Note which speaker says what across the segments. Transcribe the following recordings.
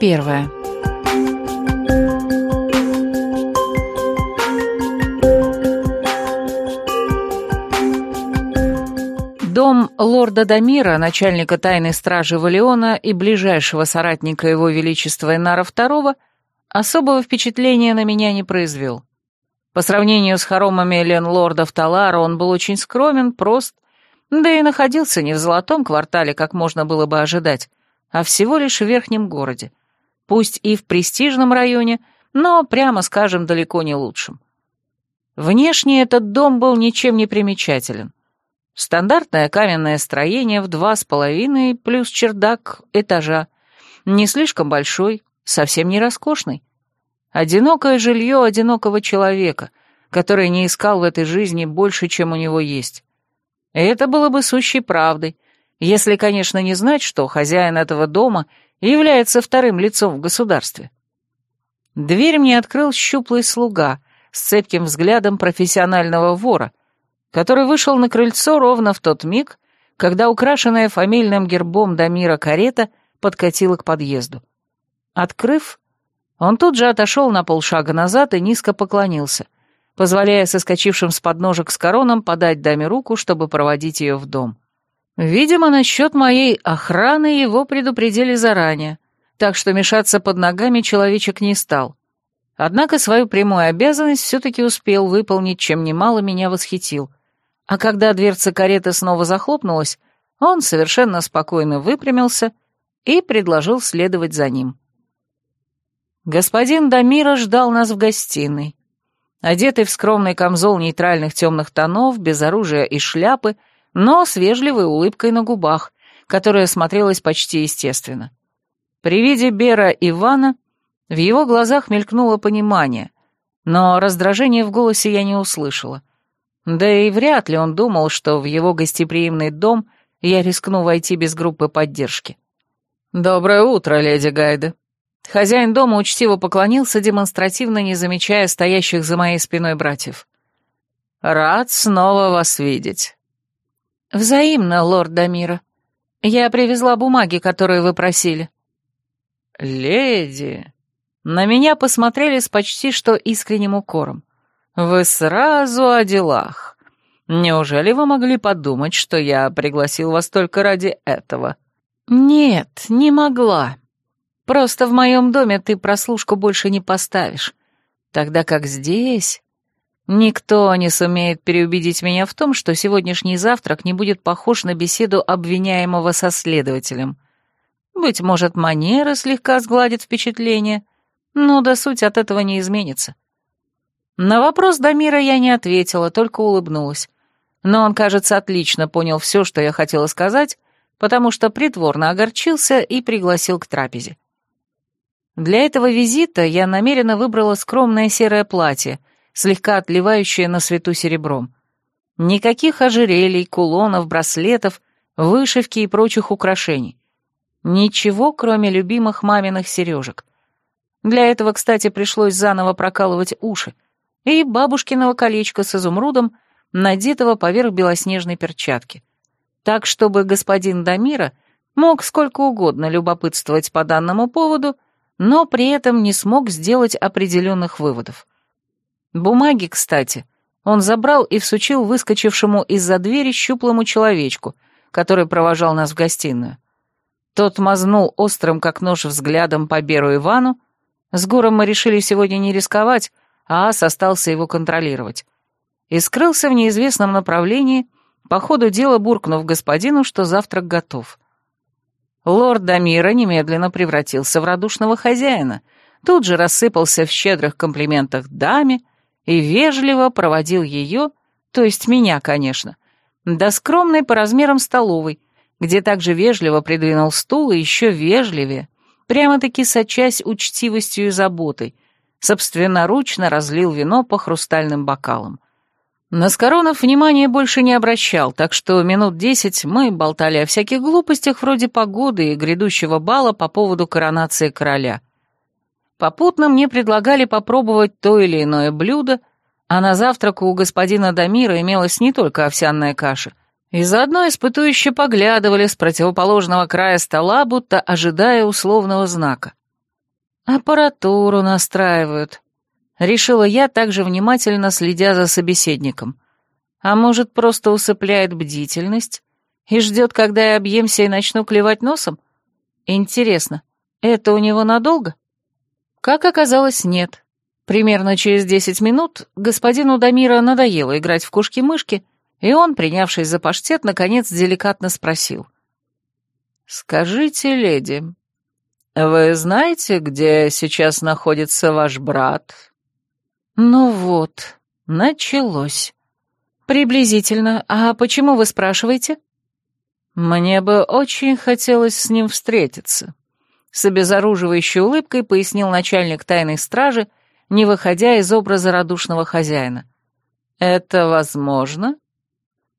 Speaker 1: первая. Дом лорда Дамира, начальника тайной стражи Валиона и ближайшего соратника его величества Инара II, особого впечатления на меня не произвел. По сравнению с хоромами ленлордов Талара он был очень скромен, прост, да и находился не в золотом квартале, как можно было бы ожидать, а всего лишь в верхнем городе. Пусть и в престижном районе, но, прямо скажем, далеко не лучшем. Внешне этот дом был ничем не примечателен. Стандартное каменное строение в два с половиной плюс чердак этажа. Не слишком большой, совсем не роскошный. Одинокое жилье одинокого человека, который не искал в этой жизни больше, чем у него есть. И это было бы сущей правдой, если, конечно, не знать, что хозяин этого дома является вторым лицом в государстве. Дверь мне открыл щуплый слуга с цепким взглядом профессионального вора, который вышел на крыльцо ровно в тот миг, когда украшенная фамильным гербом Дамира карета подкатила к подъезду. Открыв, он тут же отошел на полшага назад и низко поклонился, позволяя соскочившим с подножек с короном подать даме руку, чтобы проводить ее в дом. Видимо, насчет моей охраны его предупредили заранее, так что мешаться под ногами человечек не стал. Однако свою прямую обязанность все-таки успел выполнить, чем немало меня восхитил. А когда дверца кареты снова захлопнулась, он совершенно спокойно выпрямился и предложил следовать за ним. Господин Дамира ждал нас в гостиной. Одетый в скромный камзол нейтральных темных тонов, без оружия и шляпы, но с вежливой улыбкой на губах, которая смотрелась почти естественно. При виде Бера Ивана в его глазах мелькнуло понимание, но раздражения в голосе я не услышала. Да и вряд ли он думал, что в его гостеприимный дом я рискну войти без группы поддержки. «Доброе утро, леди Гайда», Хозяин дома учтиво поклонился, демонстративно не замечая стоящих за моей спиной братьев. «Рад снова вас видеть». «Взаимно, лорд Дамира. Я привезла бумаги, которые вы просили». «Леди...» На меня посмотрели с почти что искренним укором. «Вы сразу о делах. Неужели вы могли подумать, что я пригласил вас только ради этого?» «Нет, не могла», Просто в моем доме ты прослушку больше не поставишь. Тогда как здесь... Никто не сумеет переубедить меня в том, что сегодняшний завтрак не будет похож на беседу обвиняемого со следователем. Быть может, манера слегка сгладит впечатление, но до сути от этого не изменится. На вопрос Дамира я не ответила, только улыбнулась. Но он, кажется, отлично понял все, что я хотела сказать, потому что притворно огорчился и пригласил к трапезе. Для этого визита я намеренно выбрала скромное серое платье, слегка отливающее на свету серебром. Никаких ожерелий, кулонов, браслетов, вышивки и прочих украшений. Ничего, кроме любимых маминых сережек. Для этого, кстати, пришлось заново прокалывать уши. И бабушкиного колечка с изумрудом, надетого поверх белоснежной перчатки. Так, чтобы господин Дамира мог сколько угодно любопытствовать по данному поводу — но при этом не смог сделать определенных выводов. Бумаги, кстати, он забрал и всучил выскочившему из-за двери щуплому человечку, который провожал нас в гостиную. Тот мазнул острым, как нож, взглядом по Беру Ивану. С Гуром мы решили сегодня не рисковать, а Ас остался его контролировать. И скрылся в неизвестном направлении, по ходу дела буркнув господину, что завтрак готов. Лорд Дамира немедленно превратился в радушного хозяина, тут же рассыпался в щедрых комплиментах даме и вежливо проводил ее, то есть меня, конечно, до скромной по размерам столовой, где также вежливо придвинул стул и еще вежливее, прямо-таки сочась учтивостью и заботой, собственноручно разлил вино по хрустальным бокалам. На Скоронов внимания больше не обращал, так что минут десять мы болтали о всяких глупостях вроде погоды и грядущего бала по поводу коронации короля. Попутно мне предлагали попробовать то или иное блюдо, а на завтрак у господина Дамира имелась не только овсяная каша, и заодно испытующе поглядывали с противоположного края стола, будто ожидая условного знака. Аппаратуру настраивают. Решила я, также внимательно следя за собеседником. А может, просто усыпляет бдительность и ждет, когда я объемся и начну клевать носом? Интересно, это у него надолго? Как оказалось, нет. Примерно через десять минут господину Дамира надоело играть в кушки-мышки, и он, принявшись за паштет, наконец деликатно спросил. «Скажите, леди, вы знаете, где сейчас находится ваш брат?» «Ну вот, началось. Приблизительно. А почему вы спрашиваете?» «Мне бы очень хотелось с ним встретиться», — с обезоруживающей улыбкой пояснил начальник тайной стражи, не выходя из образа радушного хозяина. «Это возможно?»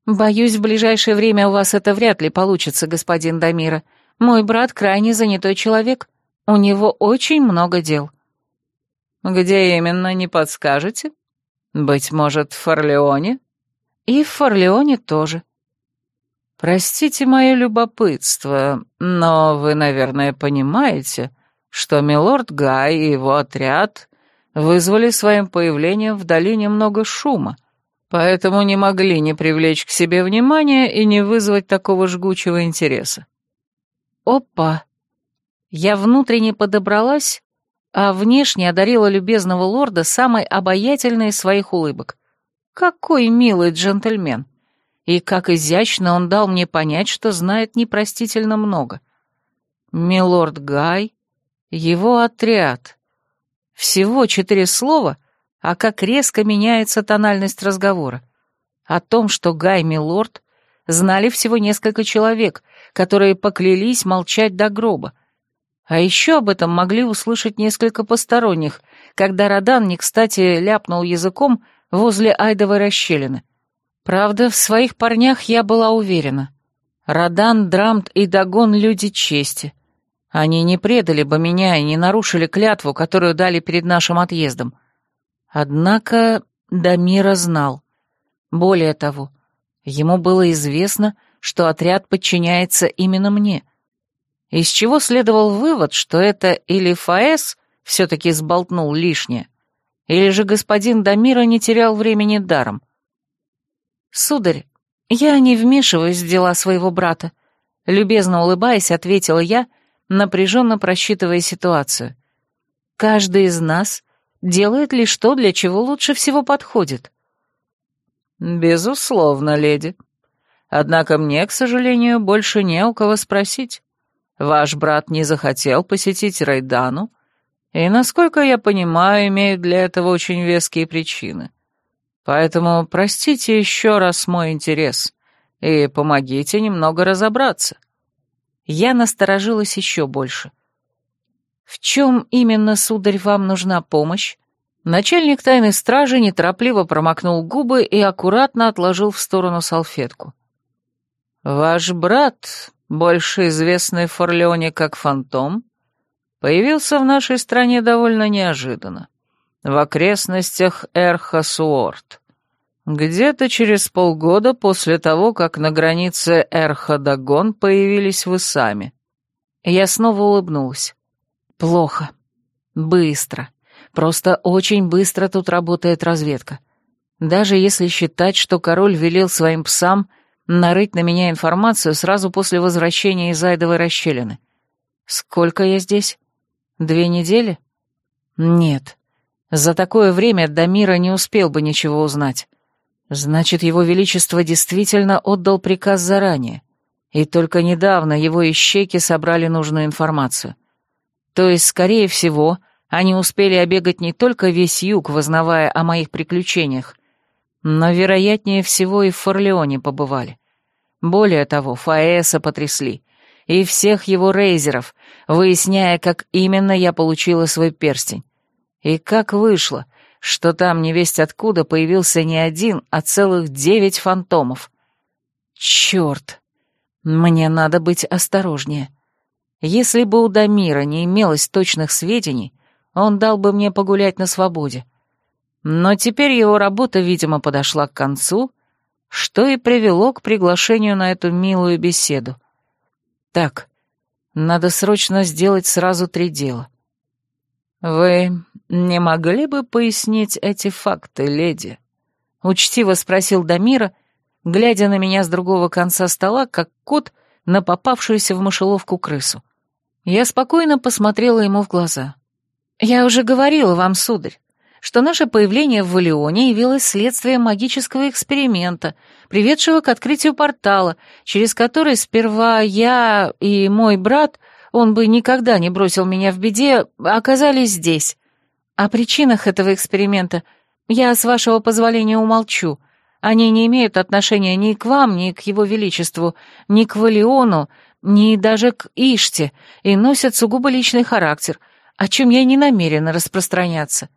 Speaker 1: «Боюсь, в ближайшее время у вас это вряд ли получится, господин Дамира. Мой брат крайне занятой человек. У него очень много дел». «Где именно, не подскажете? Быть может, в Форлеоне?» «И в Форлеоне тоже». «Простите мое любопытство, но вы, наверное, понимаете, что милорд Гай и его отряд вызвали своим появлением в долине много шума, поэтому не могли не привлечь к себе внимания и не вызвать такого жгучего интереса. Опа! Я внутренне подобралась, а внешне одарила любезного лорда самой обаятельной из своих улыбок. Какой милый джентльмен! И как изящно он дал мне понять, что знает непростительно много. Милорд Гай, его отряд. Всего четыре слова, а как резко меняется тональность разговора. О том, что Гай Милорд, знали всего несколько человек, которые поклялись молчать до гроба. А еще об этом могли услышать несколько посторонних, когда Родан не кстати ляпнул языком возле Айдовой расщелины. Правда, в своих парнях я была уверена. Родан, Драмт и Дагон — люди чести. Они не предали бы меня и не нарушили клятву, которую дали перед нашим отъездом. Однако Дамира знал. Более того, ему было известно, что отряд подчиняется именно мне. Из чего следовал вывод, что это или Фаэс все-таки сболтнул лишнее, или же господин Дамира не терял времени даром. «Сударь, я не вмешиваюсь в дела своего брата», — любезно улыбаясь, ответила я, напряженно просчитывая ситуацию. «Каждый из нас делает лишь то, для чего лучше всего подходит». «Безусловно, леди. Однако мне, к сожалению, больше не у кого спросить. Ваш брат не захотел посетить Райдану, и, насколько я понимаю, имеет для этого очень веские причины». Поэтому простите еще раз мой интерес и помогите немного разобраться. Я насторожилась еще больше. В чем именно, сударь, вам нужна помощь? Начальник тайной стражи неторопливо промокнул губы и аккуратно отложил в сторону салфетку. «Ваш брат, больше известный в Форлеоне как Фантом, появился в нашей стране довольно неожиданно в окрестностях Эрхасуорт. Где-то через полгода после того, как на границе Эрхадагон появились вы сами. Я снова улыбнулась. Плохо. Быстро. Просто очень быстро тут работает разведка. Даже если считать, что король велел своим псам нарыть на меня информацию сразу после возвращения из Айдовой расщелины. Сколько я здесь? Две недели? Нет. За такое время Дамира не успел бы ничего узнать. Значит, его величество действительно отдал приказ заранее, и только недавно его ищейки собрали нужную информацию. То есть, скорее всего, они успели обегать не только весь юг, вознавая о моих приключениях, но, вероятнее всего, и в Форлеоне побывали. Более того, Фаэса потрясли, и всех его рейзеров, выясняя, как именно я получила свой перстень. И как вышло, что там невесть откуда появился не один, а целых девять фантомов. Черт! Мне надо быть осторожнее. Если бы у Дамира не имелось точных сведений, он дал бы мне погулять на свободе. Но теперь его работа, видимо, подошла к концу, что и привело к приглашению на эту милую беседу. Так, надо срочно сделать сразу три дела. «Вы не могли бы пояснить эти факты, леди?» — учтиво спросил Дамира, глядя на меня с другого конца стола, как кот на попавшуюся в мышеловку крысу. Я спокойно посмотрела ему в глаза. «Я уже говорила вам, сударь, что наше появление в Валионе явилось следствием магического эксперимента, приведшего к открытию портала, через который сперва я и мой брат, он бы никогда не бросил меня в беде, оказались здесь. О причинах этого эксперимента я, с вашего позволения, умолчу. Они не имеют отношения ни к вам, ни к его величеству, ни к Валиону, ни даже к Иште, и носят сугубо личный характер, о чем я не намерена распространяться.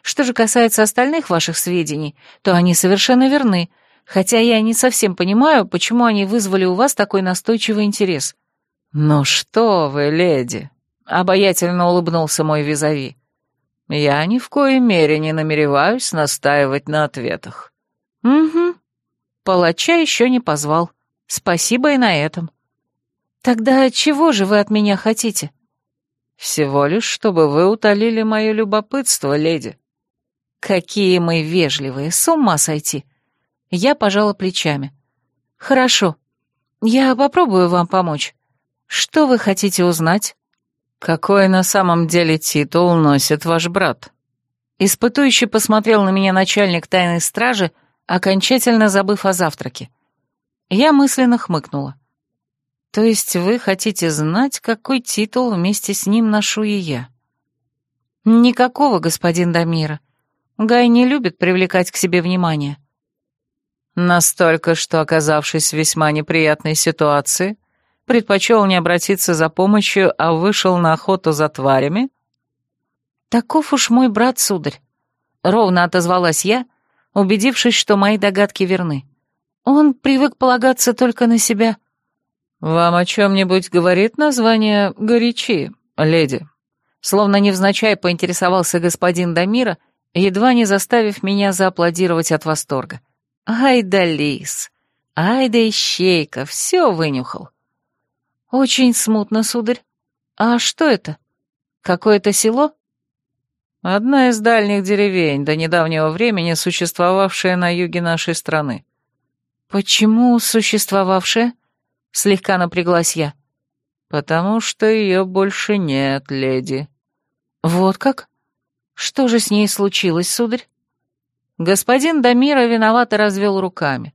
Speaker 1: Что же касается остальных ваших сведений, то они совершенно верны, хотя я не совсем понимаю, почему они вызвали у вас такой настойчивый интерес». «Ну что вы, леди!» — обаятельно улыбнулся мой визави. «Я ни в коей мере не намереваюсь настаивать на ответах». «Угу. Палача еще не позвал. Спасибо и на этом». «Тогда чего же вы от меня хотите?» «Всего лишь, чтобы вы утолили мое любопытство, леди». Какие мы вежливые, с ума сойти. Я пожала плечами. Хорошо, я попробую вам помочь. Что вы хотите узнать? Какой на самом деле титул носит ваш брат? Испытующий посмотрел на меня начальник тайной стражи, окончательно забыв о завтраке. Я мысленно хмыкнула. То есть вы хотите знать, какой титул вместе с ним ношу и я? Никакого, господин Дамира. Гай не любит привлекать к себе внимание. Настолько, что, оказавшись в весьма неприятной ситуации, предпочел не обратиться за помощью, а вышел на охоту за тварями? Таков уж мой брат, сударь. Ровно отозвалась я, убедившись, что мои догадки верны. Он привык полагаться только на себя. «Вам о чем-нибудь говорит название «Горячи», леди?» Словно невзначай поинтересовался господин Дамира, едва не заставив меня зааплодировать от восторга. «Ай да лис! Ай да ищейка! Все вынюхал!» «Очень смутно, сударь. А что это? Какое-то село?» «Одна из дальних деревень, до недавнего времени существовавшая на юге нашей страны». «Почему существовавшая?» — слегка напряглась я. «Потому что ее больше нет, леди». «Вот как?» Что же с ней случилось, сударь? Господин Дамира виновато развел руками.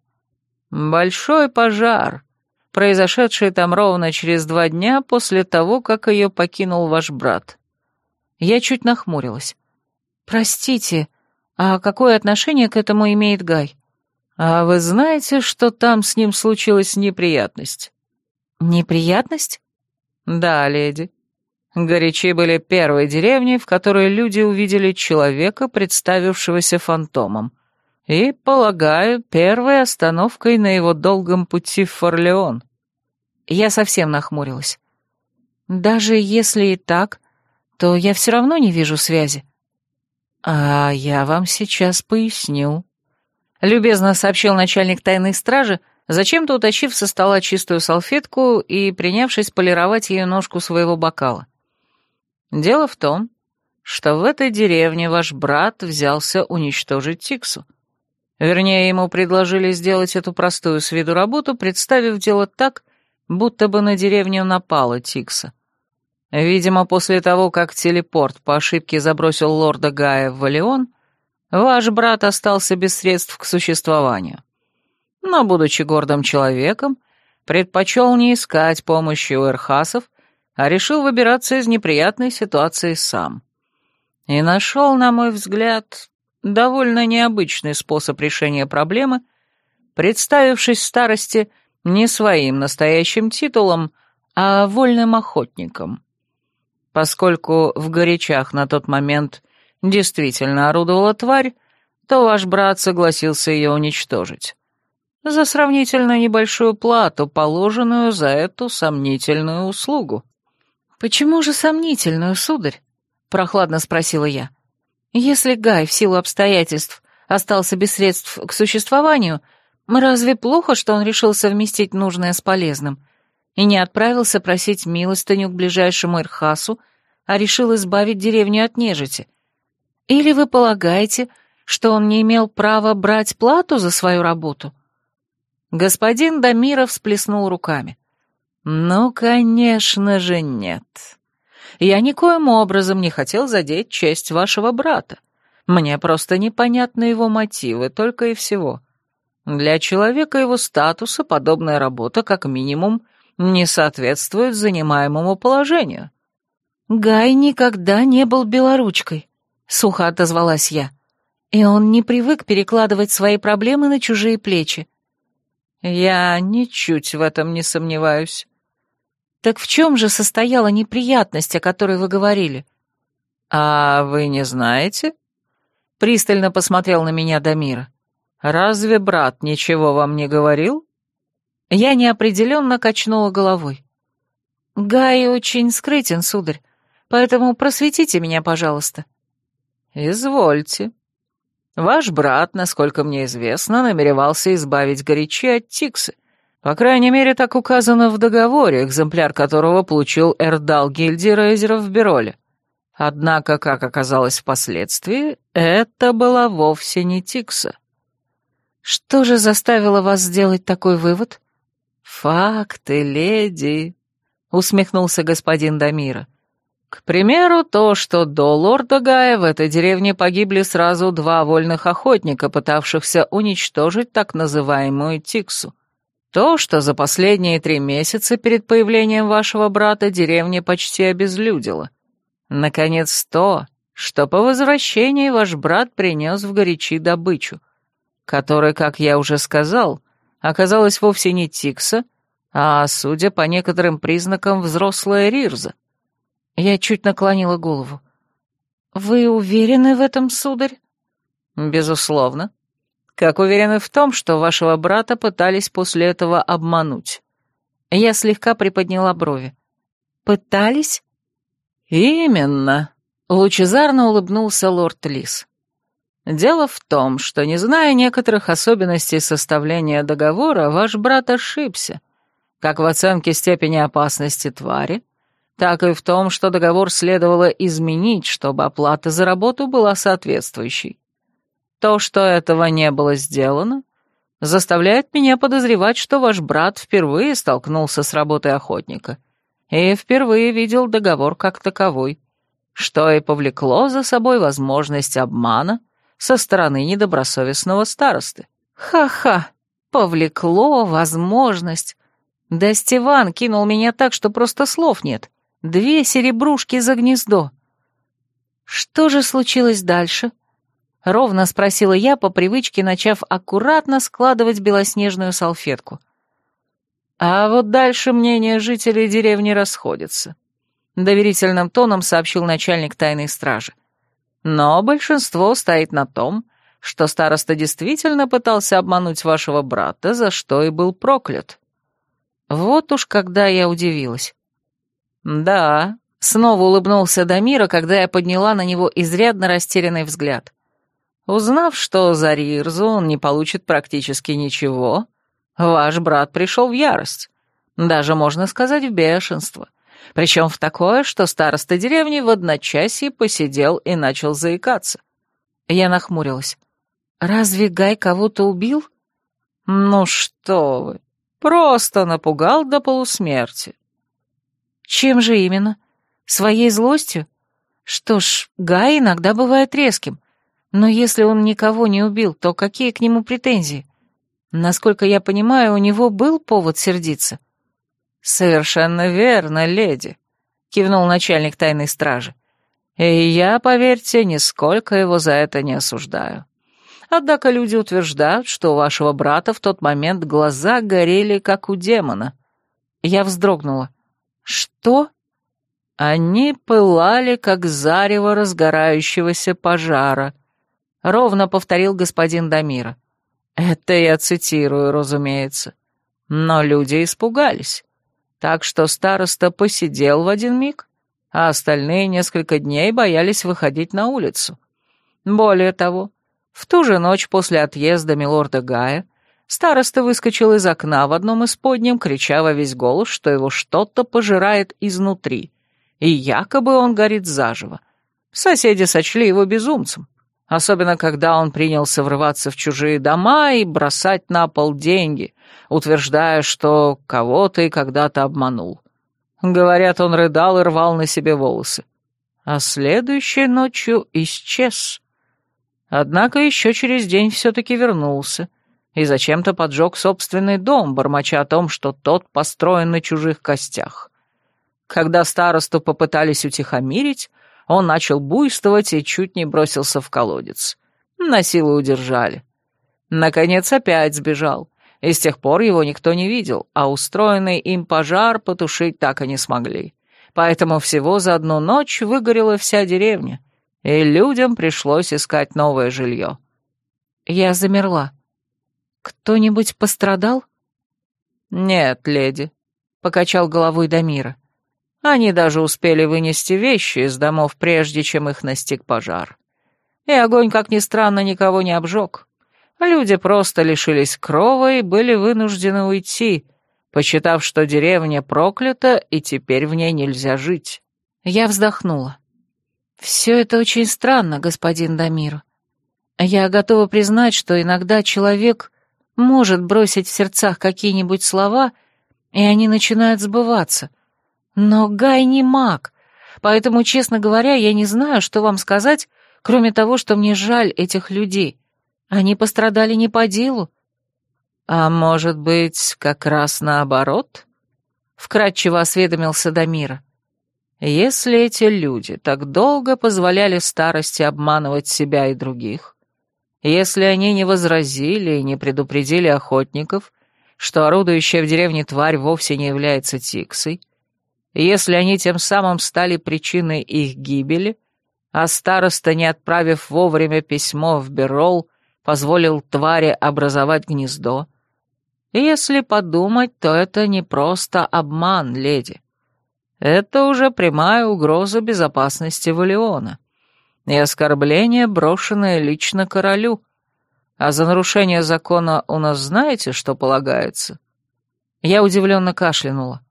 Speaker 1: Большой пожар, произошедший там ровно через два дня после того, как ее покинул ваш брат. Я чуть нахмурилась. Простите, а какое отношение к этому имеет Гай? А вы знаете, что там с ним случилась неприятность? Неприятность? Да, леди. Горячи были первой деревней, в которой люди увидели человека, представившегося фантомом. И, полагаю, первой остановкой на его долгом пути в Форлеон. Я совсем нахмурилась. Даже если и так, то я все равно не вижу связи. А я вам сейчас поясню. Любезно сообщил начальник тайной стражи, зачем-то утащив со стола чистую салфетку и принявшись полировать ее ножку своего бокала. Дело в том, что в этой деревне ваш брат взялся уничтожить Тиксу. Вернее, ему предложили сделать эту простую с виду работу, представив дело так, будто бы на деревню напала Тикса. Видимо, после того, как телепорт по ошибке забросил лорда Гая в Валион, ваш брат остался без средств к существованию. Но, будучи гордым человеком, предпочел не искать помощи у эрхасов а решил выбираться из неприятной ситуации сам. И нашел, на мой взгляд, довольно необычный способ решения проблемы, представившись старости не своим настоящим титулом, а вольным охотником. Поскольку в горячах на тот момент действительно орудовала тварь, то ваш брат согласился ее уничтожить. За сравнительно небольшую плату, положенную за эту сомнительную услугу. «Почему же сомнительную, сударь?» — прохладно спросила я. «Если Гай в силу обстоятельств остался без средств к существованию, разве плохо, что он решил совместить нужное с полезным и не отправился просить милостыню к ближайшему Ирхасу, а решил избавить деревню от нежити? Или вы полагаете, что он не имел права брать плату за свою работу?» Господин Дамиров всплеснул руками. «Ну, конечно же, нет. Я никоим образом не хотел задеть честь вашего брата. Мне просто непонятны его мотивы, только и всего. Для человека его статуса подобная работа, как минимум, не соответствует занимаемому положению». «Гай никогда не был белоручкой», — сухо отозвалась я. «И он не привык перекладывать свои проблемы на чужие плечи». «Я ничуть в этом не сомневаюсь». «Так в чем же состояла неприятность, о которой вы говорили?» «А вы не знаете?» Пристально посмотрел на меня Дамир. «Разве брат ничего вам не говорил?» Я неопределенно качнула головой. «Гай очень скрытен, сударь, поэтому просветите меня, пожалуйста». «Извольте. Ваш брат, насколько мне известно, намеревался избавить горячи от Тиксы, по крайней мере, так указано в договоре, экземпляр которого получил Эрдал гильдии Рейзеров в Бероле. Однако, как оказалось впоследствии, это была вовсе не Тикса. Что же заставило вас сделать такой вывод? Факты, леди, усмехнулся господин Дамира. К примеру, то, что до лорда Гая в этой деревне погибли сразу два вольных охотника, пытавшихся уничтожить так называемую Тиксу. То, что за последние три месяца перед появлением вашего брата деревня почти обезлюдила. Наконец, то, что по возвращении ваш брат принес в горячи добычу, которая, как я уже сказал, оказалась вовсе не Тикса, а, судя по некоторым признакам, взрослая Рирза. Я чуть наклонила голову. «Вы уверены в этом, сударь?» «Безусловно как уверены в том, что вашего брата пытались после этого обмануть. Я слегка приподняла брови. Пытались? Именно, лучезарно улыбнулся лорд Лис. Дело в том, что, не зная некоторых особенностей составления договора, ваш брат ошибся, как в оценке степени опасности твари, так и в том, что договор следовало изменить, чтобы оплата за работу была соответствующей. То, что этого не было сделано, заставляет меня подозревать, что ваш брат впервые столкнулся с работой охотника и впервые видел договор как таковой, что и повлекло за собой возможность обмана со стороны недобросовестного старосты. Ха-ха, повлекло возможность. Да Стиван кинул меня так, что просто слов нет. Две серебрушки за гнездо. Что же случилось дальше? — Ровно спросила я, по привычке начав аккуратно складывать белоснежную салфетку. А вот дальше мнения жителей деревни расходятся. Доверительным тоном сообщил начальник тайной стражи. Но большинство стоит на том, что староста действительно пытался обмануть вашего брата, за что и был проклят. Вот уж когда я удивилась. Да, снова улыбнулся Дамира, когда я подняла на него изрядно растерянный взгляд. Узнав, что за Рирзу он не получит практически ничего, ваш брат пришел в ярость, даже, можно сказать, в бешенство. Причем в такое, что староста деревни в одночасье посидел и начал заикаться. Я нахмурилась. «Разве Гай кого-то убил?» «Ну что вы, просто напугал до полусмерти». «Чем же именно? Своей злостью? Что ж, Гай иногда бывает резким. Но если он никого не убил, то какие к нему претензии? Насколько я понимаю, у него был повод сердиться. «Совершенно верно, леди», — кивнул начальник тайной стражи. «И я, поверьте, нисколько его за это не осуждаю. Однако люди утверждают, что у вашего брата в тот момент глаза горели, как у демона». Я вздрогнула. «Что?» «Они пылали, как зарево разгорающегося пожара», — ровно повторил господин Дамира. «Это я цитирую, разумеется. Но люди испугались. Так что староста посидел в один миг, а остальные несколько дней боялись выходить на улицу. Более того, в ту же ночь после отъезда милорда Гая староста выскочил из окна в одном из подням, крича во весь голос, что его что-то пожирает изнутри, и якобы он горит заживо. Соседи сочли его безумцем, особенно когда он принялся врываться в чужие дома и бросать на пол деньги, утверждая, что кого-то и когда-то обманул. Говорят, он рыдал и рвал на себе волосы. А следующей ночью исчез. Однако еще через день все-таки вернулся и зачем-то поджег собственный дом, бормоча о том, что тот построен на чужих костях. Когда старосту попытались утихомирить, он начал буйствовать и чуть не бросился в колодец. На силу удержали. Наконец опять сбежал, и с тех пор его никто не видел, а устроенный им пожар потушить так и не смогли. Поэтому всего за одну ночь выгорела вся деревня, и людям пришлось искать новое жилье. Я замерла. «Кто-нибудь пострадал?» «Нет, леди», — покачал головой Дамира. Они даже успели вынести вещи из домов, прежде чем их настиг пожар. И огонь, как ни странно, никого не обжег. Люди просто лишились крова и были вынуждены уйти, посчитав, что деревня проклята, и теперь в ней нельзя жить. Я вздохнула. «Все это очень странно, господин Дамир. Я готова признать, что иногда человек может бросить в сердцах какие-нибудь слова, и они начинают сбываться — но Гай не маг, поэтому, честно говоря, я не знаю, что вам сказать, кроме того, что мне жаль этих людей. Они пострадали не по делу. А может быть, как раз наоборот? Вкратчиво осведомился Дамира. Если эти люди так долго позволяли старости обманывать себя и других, если они не возразили и не предупредили охотников, что орудующая в деревне тварь вовсе не является Тиксой, если они тем самым стали причиной их гибели, а староста, не отправив вовремя письмо в Берол, позволил твари образовать гнездо, если подумать, то это не просто обман, леди. Это уже прямая угроза безопасности Валиона и оскорбление, брошенное лично королю. А за нарушение закона у нас знаете, что полагается?» Я удивленно кашлянула.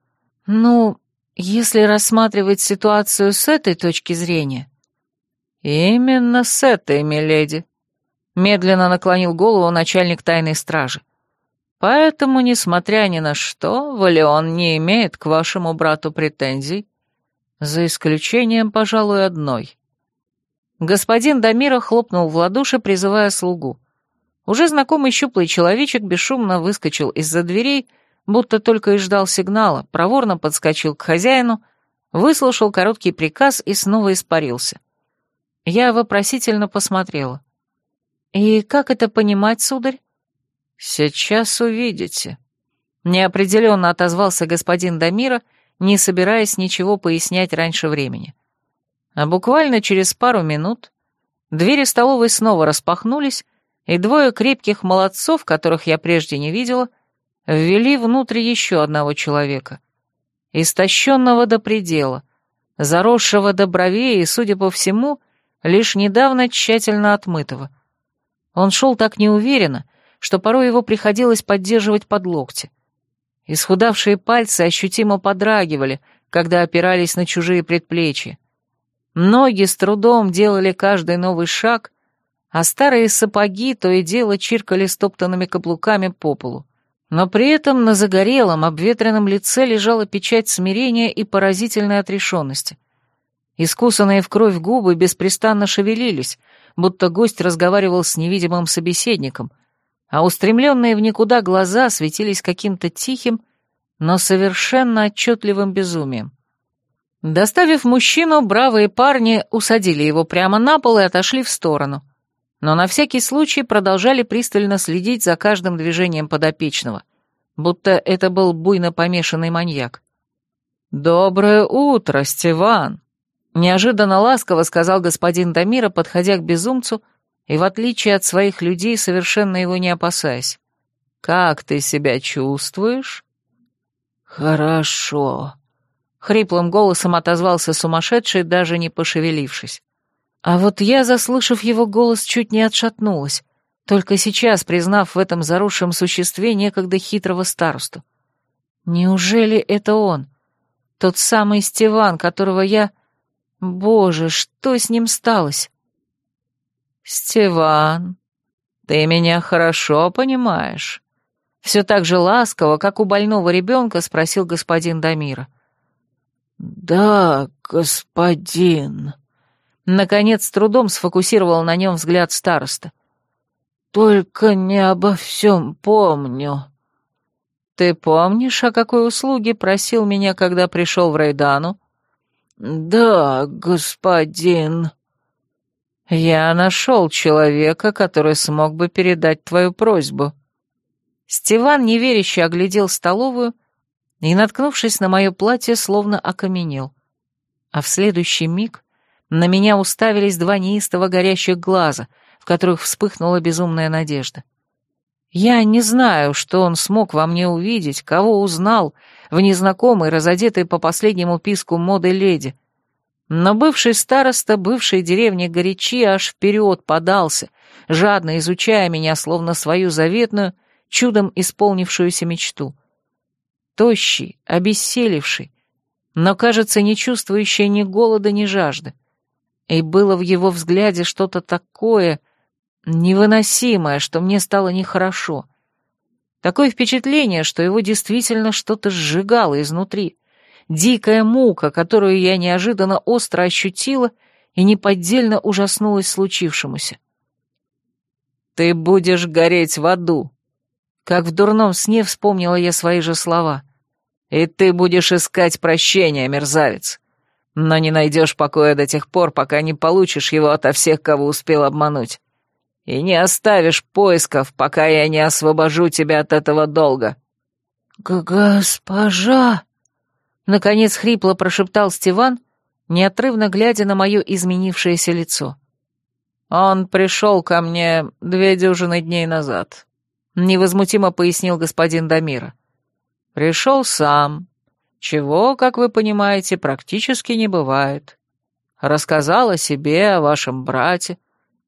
Speaker 1: «Ну, если рассматривать ситуацию с этой точки зрения... Именно с этой, миледи. Медленно наклонил голову начальник тайной стражи. Поэтому, несмотря ни на что, Валион не имеет к вашему брату претензий, за исключением, пожалуй, одной. Господин Дамира хлопнул в ладоши, призывая слугу. Уже знакомый щуплый человечек бесшумно выскочил из-за дверей, будто только и ждал сигнала, проворно подскочил к хозяину, выслушал короткий приказ и снова испарился. Я вопросительно посмотрела. «И как это понимать, сударь?» «Сейчас увидите», — неопределенно отозвался господин Дамира, не собираясь ничего пояснять раньше времени. А буквально через пару минут двери столовой снова распахнулись, и двое крепких молодцов, которых я прежде не видела, — ввели внутрь еще одного человека, истощенного до предела, заросшего до бровей и, судя по всему, лишь недавно тщательно отмытого. Он шел так неуверенно, что порой его приходилось поддерживать под локти. Исхудавшие пальцы ощутимо подрагивали, когда опирались на чужие предплечья. Ноги с трудом делали каждый новый шаг, а старые сапоги то и дело чиркали стоптанными каблуками по полу но при этом на загорелом, обветренном лице лежала печать смирения и поразительной отрешенности. Искусанные в кровь губы беспрестанно шевелились, будто гость разговаривал с невидимым собеседником, а устремленные в никуда глаза светились каким-то тихим, но совершенно отчетливым безумием. Доставив мужчину, бравые парни усадили его прямо на пол и отошли в сторону — но на всякий случай продолжали пристально следить за каждым движением подопечного, будто это был буйно помешанный маньяк. «Доброе утро, Стиван!» — неожиданно ласково сказал господин Дамира, подходя к безумцу и, в отличие от своих людей, совершенно его не опасаясь. «Как ты себя чувствуешь?»
Speaker 2: «Хорошо», —
Speaker 1: хриплым голосом отозвался сумасшедший, даже не пошевелившись. А вот я, заслышав его голос, чуть не отшатнулась, только сейчас признав в этом заросшем существе некогда хитрого старосту. Неужели это он? Тот самый Стиван, которого я... Боже, что с ним сталось? Стиван, ты меня хорошо понимаешь. Все так же ласково, как у больного ребенка, спросил господин Дамира. «Да, господин», Наконец, с трудом сфокусировал на нем взгляд староста. «Только не обо всем помню». «Ты помнишь, о какой услуге просил меня, когда пришел в Рейдану?» «Да, господин». «Я нашел человека, который смог бы передать твою просьбу». Стиван неверяще оглядел столовую и, наткнувшись на мое платье, словно окаменел. А в следующий миг на меня уставились два неистово горящих глаза, в которых вспыхнула безумная надежда. Я не знаю, что он смог во мне увидеть, кого узнал в незнакомой, разодетой по последнему писку моды леди. Но бывший староста бывшей деревни Горячи аж вперед подался, жадно изучая меня, словно свою заветную, чудом исполнившуюся мечту. Тощий, обессилевший, но, кажется, не чувствующий ни голода, ни жажды. И было в его взгляде что-то такое невыносимое, что мне стало нехорошо. Такое впечатление, что его действительно что-то сжигало изнутри. Дикая мука, которую я неожиданно остро ощутила и неподдельно ужаснулась случившемуся. «Ты будешь гореть в аду», как в дурном сне вспомнила я свои же слова. «И ты будешь искать прощения, мерзавец но не найдешь покоя до тех пор, пока не получишь его ото всех, кого успел обмануть. И не оставишь поисков, пока я не освобожу тебя от этого долга».
Speaker 2: «Госпожа!» — наконец хрипло прошептал Стиван, неотрывно глядя на мое изменившееся лицо.
Speaker 1: «Он пришел ко мне две дюжины дней назад», — невозмутимо пояснил господин Дамира. «Пришел сам, чего, как вы понимаете, практически не бывает. Рассказал о себе, о вашем брате,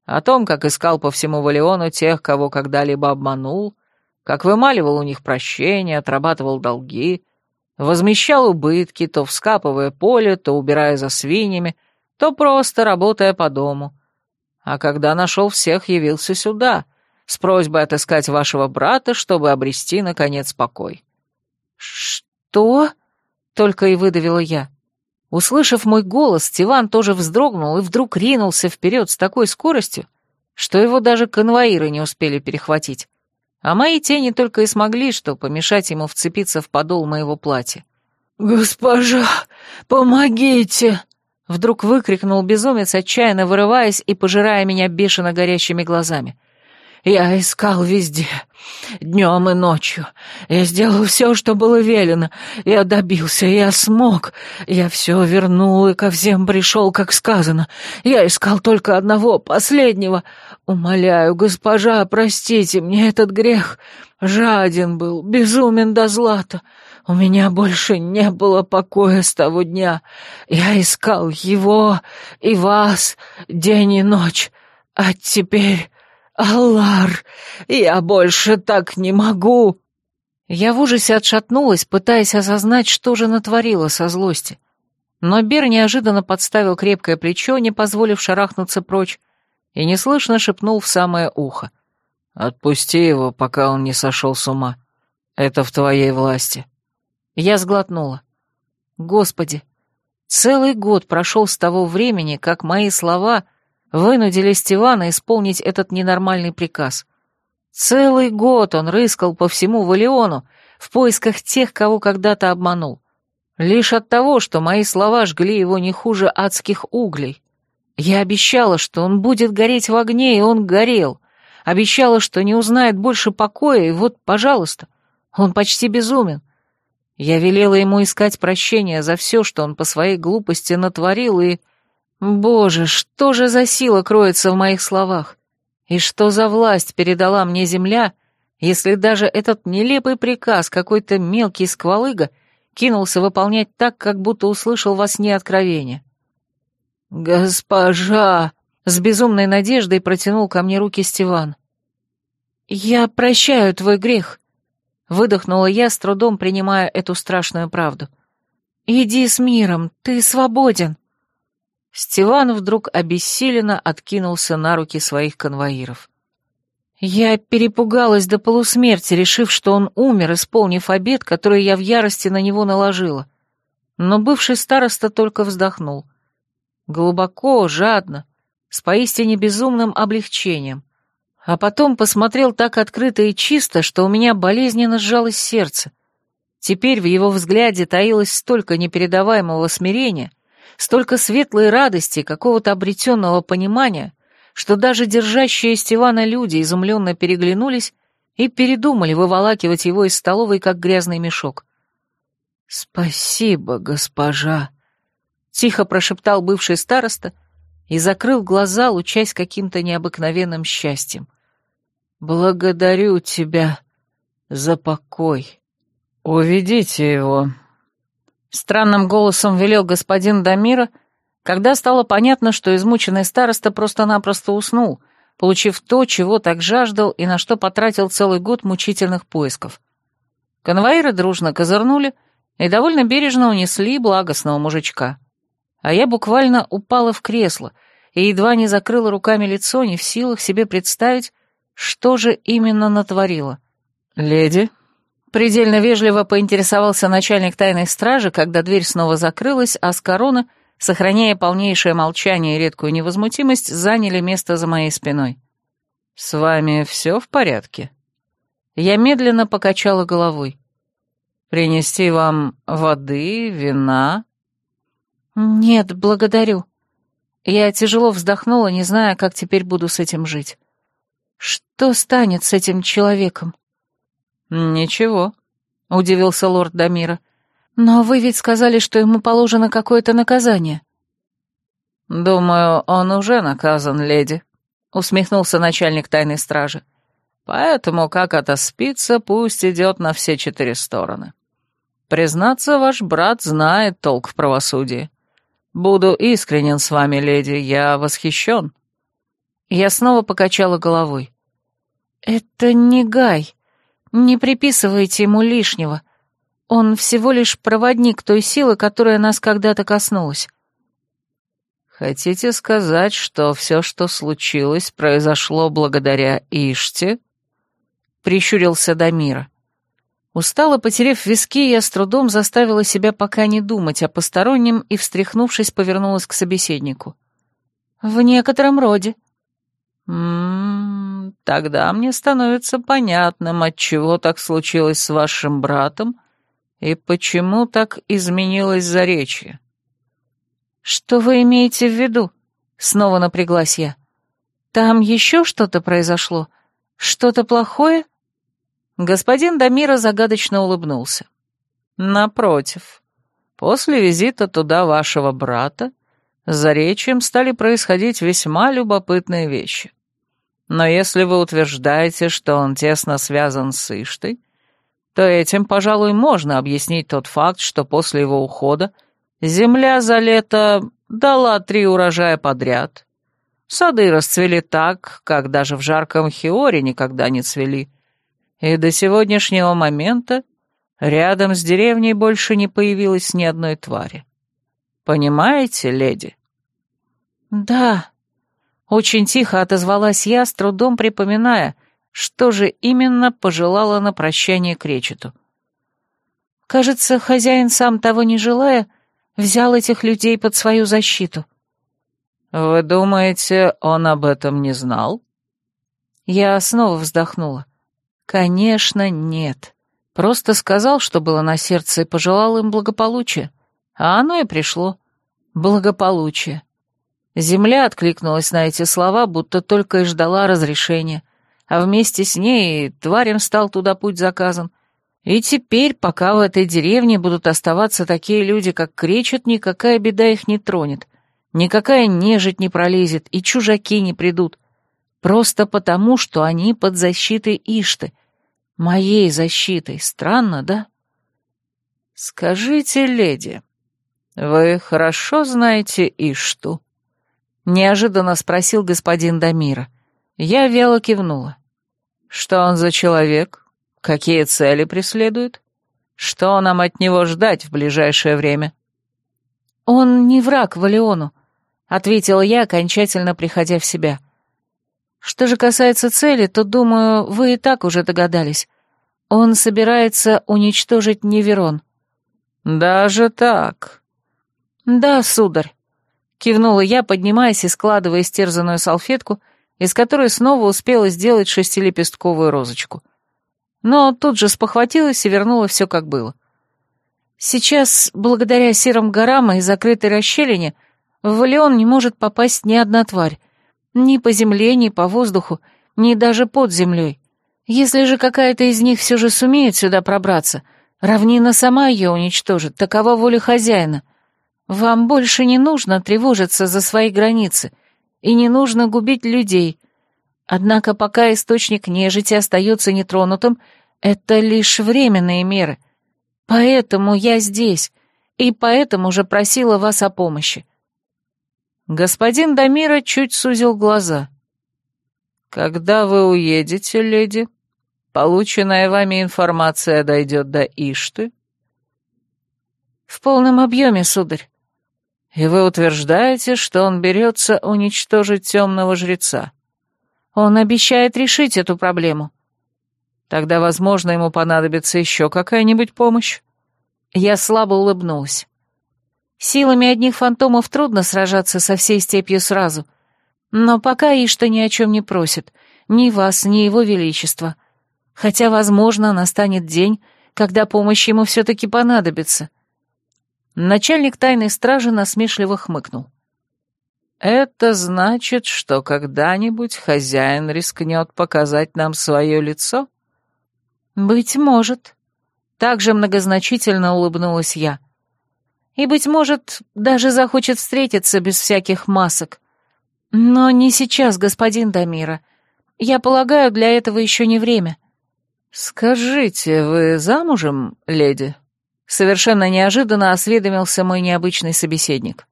Speaker 1: о том, как искал по всему Валиону тех, кого когда-либо обманул, как вымаливал у них прощение, отрабатывал долги, возмещал убытки, то вскапывая поле, то убирая за свиньями, то просто работая по дому. А когда нашел всех, явился сюда, с просьбой отыскать вашего брата, чтобы обрести, наконец, покой.
Speaker 2: «Что?» Только и выдавила я. Услышав мой голос, Тиван тоже вздрогнул и вдруг ринулся вперед с такой скоростью, что его даже конвоиры не успели перехватить. А мои тени только и смогли, что помешать ему вцепиться в подол моего платья. «Госпожа, помогите!» Вдруг выкрикнул безумец, отчаянно вырываясь и пожирая меня бешено горящими глазами. Я искал везде, днем и ночью. Я сделал все, что было велено. Я добился, я смог. Я все вернул и ко всем пришел, как сказано. Я искал только одного, последнего. Умоляю, госпожа, простите мне этот грех. Жаден был, безумен до злата. У меня больше не было покоя с того дня. Я искал его и вас день и ночь. А теперь «Аллар, я больше так не могу!»
Speaker 1: Я в ужасе отшатнулась, пытаясь осознать, что же натворила со злости. Но Бер неожиданно подставил крепкое плечо, не позволив шарахнуться прочь, и неслышно шепнул в самое ухо. «Отпусти его, пока он не сошел с ума. Это в твоей власти». Я сглотнула. «Господи, целый год прошел с того времени, как мои слова вынудили Стивана исполнить этот ненормальный приказ. Целый год он рыскал по всему Валиону в поисках тех, кого когда-то обманул. Лишь от того, что мои слова жгли его не хуже адских углей. Я обещала, что он будет гореть в огне, и он горел. Обещала, что не узнает больше покоя, и вот, пожалуйста, он почти безумен. Я велела ему искать прощения за все, что он по своей глупости натворил, и... Боже, что же за сила кроется в моих словах? И что за власть передала мне земля, если даже этот нелепый приказ какой-то мелкий сквалыга кинулся выполнять так, как будто услышал во сне откровение? «Госпожа!» — с безумной надеждой протянул ко мне руки Стиван. «Я прощаю твой грех», — выдохнула я, с трудом принимая эту страшную правду.
Speaker 2: «Иди с миром, ты свободен!» Стиван вдруг обессиленно откинулся на руки своих конвоиров. Я перепугалась до полусмерти, решив, что он умер, исполнив обед, который я в ярости на него наложила. Но бывший староста только вздохнул. Глубоко, жадно, с поистине безумным облегчением. А потом посмотрел так открыто и чисто, что у меня болезненно сжалось сердце. Теперь в его взгляде таилось столько непередаваемого смирения, столько светлой радости, какого-то обретенного понимания, что даже держащие Стивана люди изумленно переглянулись и передумали выволакивать его из столовой, как грязный мешок. «Спасибо, госпожа», — тихо прошептал бывший староста и закрыл глаза, лучась каким-то необыкновенным счастьем. «Благодарю тебя за покой». «Уведите его», — странным голосом велел господин Дамира, когда стало понятно, что измученный староста просто-напросто уснул, получив то, чего так жаждал и на что потратил целый год мучительных поисков. Конвоиры дружно козырнули и довольно бережно унесли благостного мужичка. А я буквально упала в кресло и едва не закрыла руками лицо, не в силах себе представить, что же именно натворила. «Леди?» Предельно вежливо поинтересовался начальник тайной стражи, когда дверь снова закрылась, а с короны, сохраняя полнейшее молчание и редкую невозмутимость, заняли место за моей спиной. «С вами все в порядке?» Я медленно покачала головой. «Принести вам воды, вина?» «Нет, благодарю». Я тяжело вздохнула, не зная, как теперь буду с этим жить. «Что станет с этим человеком?» «Ничего», — удивился лорд Дамира. «Но вы ведь сказали, что ему положено какое-то наказание». «Думаю, он уже наказан, леди», — усмехнулся начальник тайной стражи. «Поэтому, как отоспится, пусть идет на все четыре стороны. Признаться, ваш брат знает толк в правосудии. Буду искренен с вами, леди, я восхищен». Я снова покачала головой. «Это не Гай», не приписывайте ему лишнего. Он всего лишь проводник той силы, которая нас когда-то коснулась. Хотите сказать, что все, что случилось, произошло благодаря Иште? Прищурился Дамира. Устало потерев виски, я с трудом заставила себя пока не думать о постороннем и, встряхнувшись, повернулась к собеседнику. «В некотором роде». «М-м, тогда мне становится понятным, отчего так случилось с вашим братом и почему так изменилось заречье». «Что вы имеете в виду?» — снова напряглась я. «Там еще что-то произошло? Что-то плохое?» Господин Дамира загадочно улыбнулся. «Напротив, после визита туда вашего брата за речием стали происходить весьма любопытные вещи. Но если вы утверждаете, что он тесно связан с Иштой, то этим, пожалуй, можно объяснить тот факт, что после его ухода земля за лето дала три урожая подряд. Сады расцвели так, как даже в жарком Хиоре никогда не цвели. И до сегодняшнего момента рядом с деревней больше не появилось ни одной твари. Понимаете, леди?» «Да», — очень тихо отозвалась я, с трудом припоминая, что же именно пожелала на прощание кречету. «Кажется, хозяин, сам того не желая, взял этих людей под свою защиту». «Вы думаете, он об этом не знал?» Я снова вздохнула. «Конечно, нет. Просто сказал, что было на сердце, и пожелал им благополучия. А оно и пришло. Благополучие. Земля откликнулась на эти слова, будто только и ждала разрешения, а вместе с ней тварям стал туда путь заказан. И теперь, пока в этой деревне будут оставаться такие люди, как Кречет, никакая беда их не тронет, никакая нежить не пролезет и чужаки не придут. Просто потому, что они под защитой Ишты. Моей защитой. Странно, да? «Скажите, леди», «Вы хорошо знаете Ишту?» — неожиданно спросил господин Дамира. Я вяло кивнула. «Что он за человек? Какие цели преследует? Что нам от него ждать в ближайшее время?» «Он не враг Валиону», — ответила я, окончательно приходя в себя. «Что же касается цели, то, думаю, вы и так уже догадались. Он собирается уничтожить Неверон».
Speaker 1: «Даже так?»
Speaker 2: «Да, сударь», — кивнула я, поднимаясь и складывая стерзанную салфетку, из которой снова успела сделать шестилепестковую розочку. Но тут же спохватилась и вернула все как было. Сейчас, благодаря серым горам и закрытой расщелине, в Валион не может попасть ни одна тварь. Ни по земле, ни по воздуху, ни даже под землей. Если же какая-то из них все же сумеет сюда пробраться, равнина сама ее уничтожит, такова воля хозяина. Вам больше не нужно тревожиться за свои границы, и не нужно губить людей. Однако пока источник нежити остается нетронутым, это лишь временные меры. Поэтому я здесь, и поэтому же просила вас о помощи.
Speaker 1: Господин Дамира чуть сузил глаза. «Когда вы уедете, леди, полученная вами информация дойдет до Ишты?»
Speaker 2: «В полном объеме, сударь».
Speaker 1: «И вы утверждаете, что он берется уничтожить темного жреца?»
Speaker 2: «Он обещает решить эту проблему».
Speaker 1: Тогда, возможно, ему понадобится еще какая-нибудь помощь.
Speaker 2: Я слабо улыбнулась. Силами одних фантомов трудно сражаться со всей степью сразу. Но пока Ишта ни о чем не просит, ни вас, ни его величества. Хотя, возможно, настанет день, когда помощь ему все-таки понадобится. Начальник тайной стражи насмешливо хмыкнул.
Speaker 1: «Это значит, что когда-нибудь хозяин рискнет показать нам свое лицо?»
Speaker 2: «Быть может». Также многозначительно улыбнулась я. «И, быть может, даже захочет встретиться без всяких масок. Но не сейчас, господин Дамира. Я полагаю, для этого еще не время».
Speaker 1: «Скажите, вы замужем, леди?» Совершенно неожиданно осведомился мой необычный собеседник.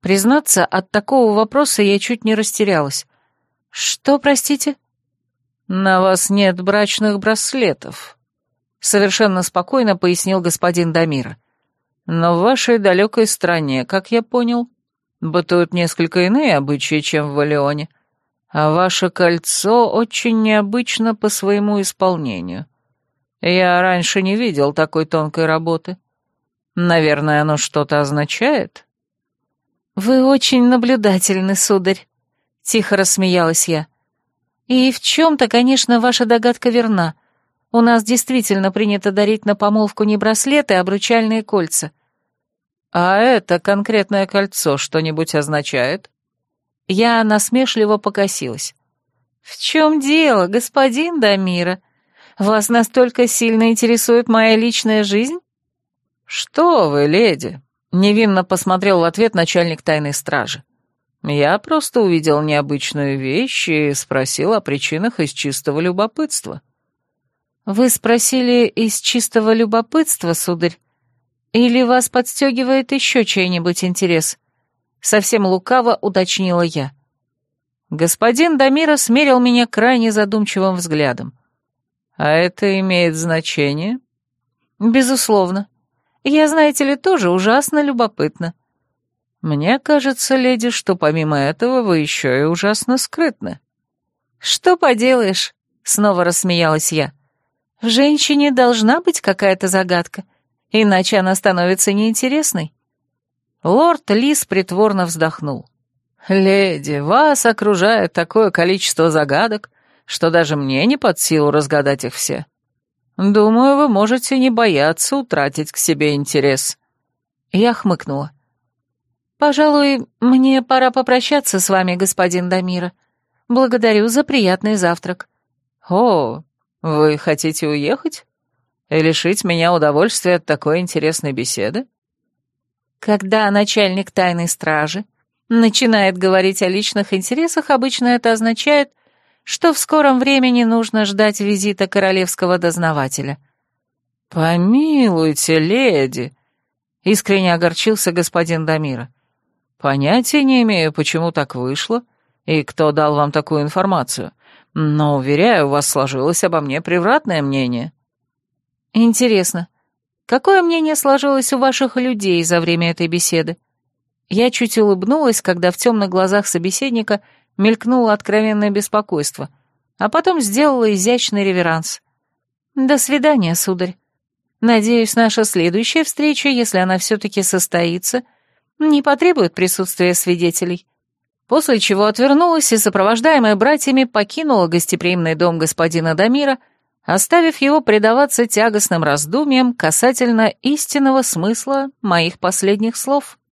Speaker 2: Признаться, от такого вопроса я чуть не растерялась. «Что, простите?»
Speaker 1: «На вас нет брачных браслетов», — совершенно спокойно пояснил господин Дамира. «Но в вашей далекой стране, как я понял, бытуют несколько иные обычаи, чем в Валионе, а ваше кольцо очень необычно по своему исполнению. Я раньше не видел такой тонкой работы. Наверное, оно что-то означает?»
Speaker 2: «Вы очень наблюдательны, сударь», — тихо рассмеялась я. И в чем-то, конечно, ваша догадка верна. У нас действительно принято дарить на помолвку не браслеты, а обручальные кольца.
Speaker 1: А это конкретное кольцо что-нибудь означает?
Speaker 2: Я насмешливо покосилась. В чем дело, господин Дамира? Вас настолько сильно интересует моя личная жизнь?
Speaker 1: Что вы, леди? Невинно посмотрел в ответ начальник тайной стражи. Я просто увидел необычную вещь и спросил о причинах из чистого любопытства.
Speaker 2: «Вы спросили из чистого любопытства, сударь? Или вас подстегивает еще чей-нибудь интерес?» Совсем лукаво уточнила я.
Speaker 1: Господин Дамира смерил меня крайне задумчивым взглядом. «А это имеет значение?»
Speaker 2: «Безусловно. Я, знаете ли, тоже ужасно любопытна.
Speaker 1: «Мне кажется, леди, что помимо этого вы еще и ужасно скрытны».
Speaker 2: «Что поделаешь?» — снова рассмеялась я. «В женщине должна быть какая-то загадка, иначе она становится неинтересной».
Speaker 1: Лорд Лис притворно вздохнул. «Леди, вас окружает такое количество загадок, что даже мне не под силу разгадать их все. Думаю, вы можете не бояться утратить к себе интерес».
Speaker 2: Я хмыкнула. «Пожалуй, мне пора попрощаться с вами, господин Дамира. Благодарю за приятный завтрак».
Speaker 1: «О, вы хотите уехать? И лишить меня удовольствия от такой интересной беседы?»
Speaker 2: Когда начальник тайной стражи начинает говорить о личных интересах, обычно это означает, что в скором времени нужно ждать визита королевского дознавателя.
Speaker 1: «Помилуйте, леди!» — искренне огорчился господин Дамира. Понятия не имею, почему так вышло и кто дал вам такую информацию, но, уверяю, у вас сложилось обо мне превратное мнение».
Speaker 2: «Интересно, Какое мнение сложилось у ваших людей за время этой беседы?» Я чуть улыбнулась, когда в темных глазах собеседника мелькнуло откровенное беспокойство, а потом сделала изящный реверанс. «До свидания, сударь. Надеюсь, наша следующая встреча, если она все-таки состоится, не потребует присутствия свидетелей». После чего отвернулась и, сопровождаемая братьями, покинула гостеприимный дом господина Дамира, оставив его предаваться тягостным раздумьям касательно истинного смысла моих последних слов.